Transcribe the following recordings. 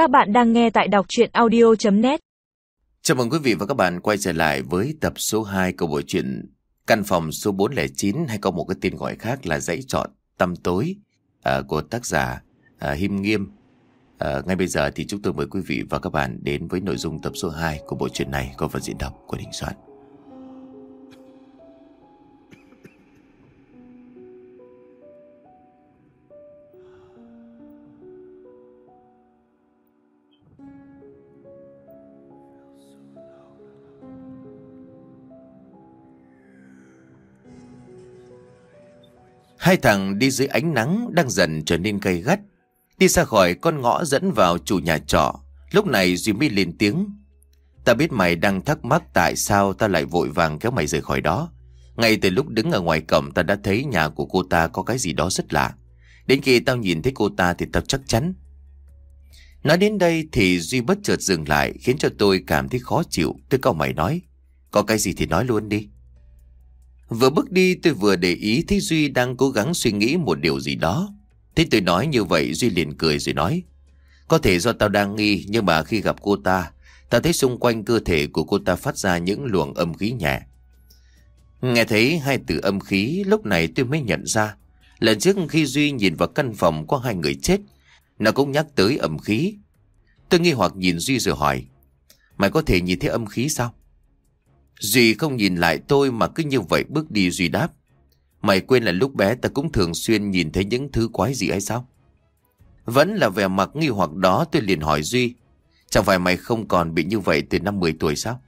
Các bạn đang nghe tại đọc chuyện audio.net Chào mừng quý vị và các bạn quay trở lại với tập số 2 của bộ truyện Căn phòng số 409 hay có một cái tên gọi khác là Dãy Trọn Tâm Tối uh, của tác giả uh, Him Nghiêm. Uh, ngay bây giờ thì chúng tôi mời quý vị và các bạn đến với nội dung tập số 2 của bộ truyện này có phần diễn đọc của Đình Soạn. Hai thằng đi dưới ánh nắng đang dần trở nên gay gắt. Đi ra khỏi con ngõ dẫn vào chủ nhà trọ. Lúc này Duy mới lên tiếng. Ta biết mày đang thắc mắc tại sao ta lại vội vàng kéo mày rời khỏi đó. Ngay từ lúc đứng ở ngoài cổng, ta đã thấy nhà của cô ta có cái gì đó rất lạ. Đến khi tao nhìn thấy cô ta thì tao chắc chắn. Nói đến đây thì Duy bất chợt dừng lại, khiến cho tôi cảm thấy khó chịu. Tôi câu mày nói. Có cái gì thì nói luôn đi. Vừa bước đi tôi vừa để ý thấy Duy đang cố gắng suy nghĩ một điều gì đó. Thế tôi nói như vậy Duy liền cười rồi nói. Có thể do tao đang nghi nhưng mà khi gặp cô ta, tao thấy xung quanh cơ thể của cô ta phát ra những luồng âm khí nhẹ. Nghe thấy hai từ âm khí lúc này tôi mới nhận ra. Lần trước khi Duy nhìn vào căn phòng có hai người chết, nó cũng nhắc tới âm khí. Tôi nghi hoặc nhìn Duy rồi hỏi. Mày có thể nhìn thấy âm khí sao? Duy không nhìn lại tôi mà cứ như vậy bước đi Duy đáp. Mày quên là lúc bé ta cũng thường xuyên nhìn thấy những thứ quái gì hay sao? Vẫn là vẻ mặt nghi hoặc đó tôi liền hỏi Duy. Chẳng phải mày không còn bị như vậy từ năm 10 tuổi sao?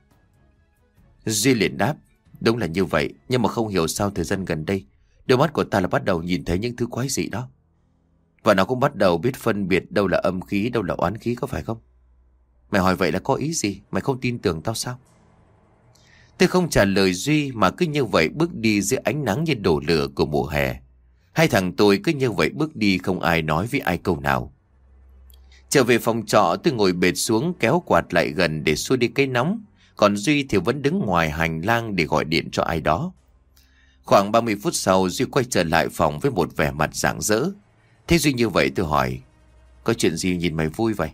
Duy liền đáp. Đúng là như vậy, nhưng mà không hiểu sao thời gian gần đây, đôi mắt của ta là bắt đầu nhìn thấy những thứ quái dị đó. Và nó cũng bắt đầu biết phân biệt đâu là âm khí, đâu là oán khí có phải không? Mày hỏi vậy là có ý gì? Mày không tin tưởng tao sao? Tôi không trả lời Duy mà cứ như vậy bước đi dưới ánh nắng như đổ lửa của mùa hè. Hai thằng tôi cứ như vậy bước đi không ai nói với ai câu nào. Trở về phòng trọ, tôi ngồi bệt xuống kéo quạt lại gần để xua đi cái nóng. Còn Duy thì vẫn đứng ngoài hành lang để gọi điện cho ai đó. Khoảng 30 phút sau, Duy quay trở lại phòng với một vẻ mặt rạng rỡ. Thế Duy như vậy tôi hỏi. Có chuyện gì nhìn mày vui vậy?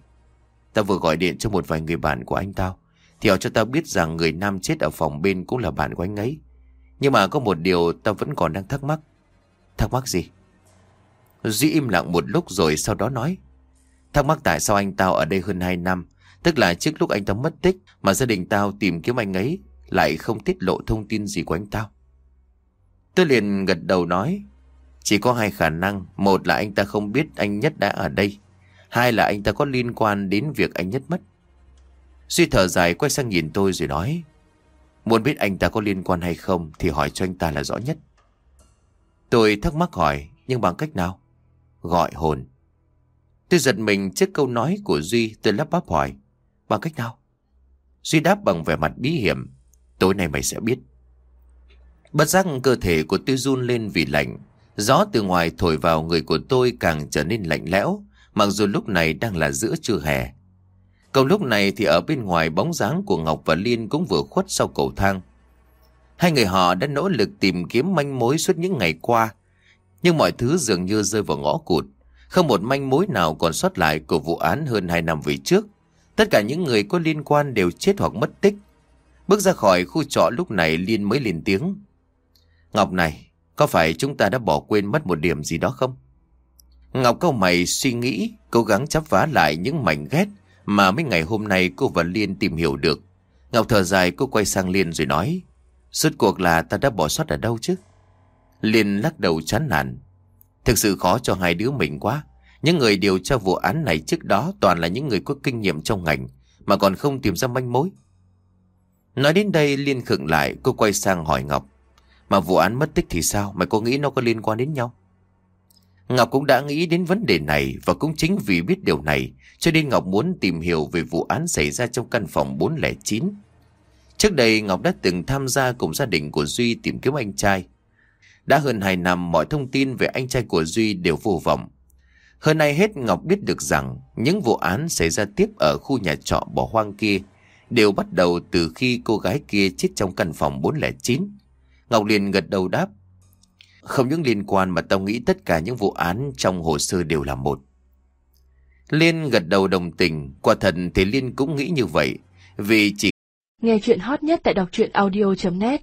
Tao vừa gọi điện cho một vài người bạn của anh tao. Thì họ cho tao biết rằng người nam chết ở phòng bên cũng là bạn của anh ấy. Nhưng mà có một điều tao vẫn còn đang thắc mắc. Thắc mắc gì? Duy im lặng một lúc rồi sau đó nói. Thắc mắc tại sao anh tao ở đây hơn 2 năm. Tức là trước lúc anh tao mất tích mà gia đình tao tìm kiếm anh ấy lại không tiết lộ thông tin gì của anh tao. Tôi liền gật đầu nói. Chỉ có hai khả năng. Một là anh ta không biết anh Nhất đã ở đây. Hai là anh ta có liên quan đến việc anh Nhất mất. Duy thở dài quay sang nhìn tôi rồi nói, Muốn biết anh ta có liên quan hay không Thì hỏi cho anh ta là rõ nhất. Tôi thắc mắc hỏi, Nhưng bằng cách nào? Gọi hồn. Tôi giật mình trước câu nói của Duy, Tôi lắp bắp hỏi, Bằng cách nào? Duy đáp bằng vẻ mặt bí hiểm, Tối nay mày sẽ biết. Bất giác cơ thể của tôi run lên vì lạnh, Gió từ ngoài thổi vào người của tôi càng trở nên lạnh lẽo, Mặc dù lúc này đang là giữa trưa hè. Cầu lúc này thì ở bên ngoài bóng dáng của Ngọc và Liên cũng vừa khuất sau cầu thang. Hai người họ đã nỗ lực tìm kiếm manh mối suốt những ngày qua. Nhưng mọi thứ dường như rơi vào ngõ cụt. Không một manh mối nào còn sót lại của vụ án hơn hai năm về trước. Tất cả những người có liên quan đều chết hoặc mất tích. Bước ra khỏi khu trọ lúc này Liên mới lên tiếng. Ngọc này, có phải chúng ta đã bỏ quên mất một điểm gì đó không? Ngọc câu mày suy nghĩ, cố gắng chắp vá lại những mảnh ghét mà mấy ngày hôm nay cô và Liên tìm hiểu được. Ngọc thở dài, cô quay sang Liên rồi nói. Suốt cuộc là ta đã bỏ sót ở đâu chứ? Liên lắc đầu chán nản. Thực sự khó cho hai đứa mình quá. Những người điều tra vụ án này trước đó toàn là những người có kinh nghiệm trong ngành, mà còn không tìm ra manh mối. Nói đến đây, Liên khựng lại, cô quay sang hỏi Ngọc. Mà vụ án mất tích thì sao? Mày có nghĩ nó có liên quan đến nhau? Ngọc cũng đã nghĩ đến vấn đề này và cũng chính vì biết điều này, cho nên Ngọc muốn tìm hiểu về vụ án xảy ra trong căn phòng 409. Trước đây, Ngọc đã từng tham gia cùng gia đình của Duy tìm kiếm anh trai. Đã hơn 2 năm, mọi thông tin về anh trai của Duy đều vô vọng. Hơn nay hết, Ngọc biết được rằng những vụ án xảy ra tiếp ở khu nhà trọ bỏ hoang kia đều bắt đầu từ khi cô gái kia chết trong căn phòng 409. Ngọc liền gật đầu đáp. Không những liên quan mà tao nghĩ tất cả những vụ án trong hồ sơ đều là một. Liên gật đầu đồng tình, quả thật thì Liên cũng nghĩ như vậy. Vì chỉ Nghe chuyện hot nhất tại đọc truyện audio.net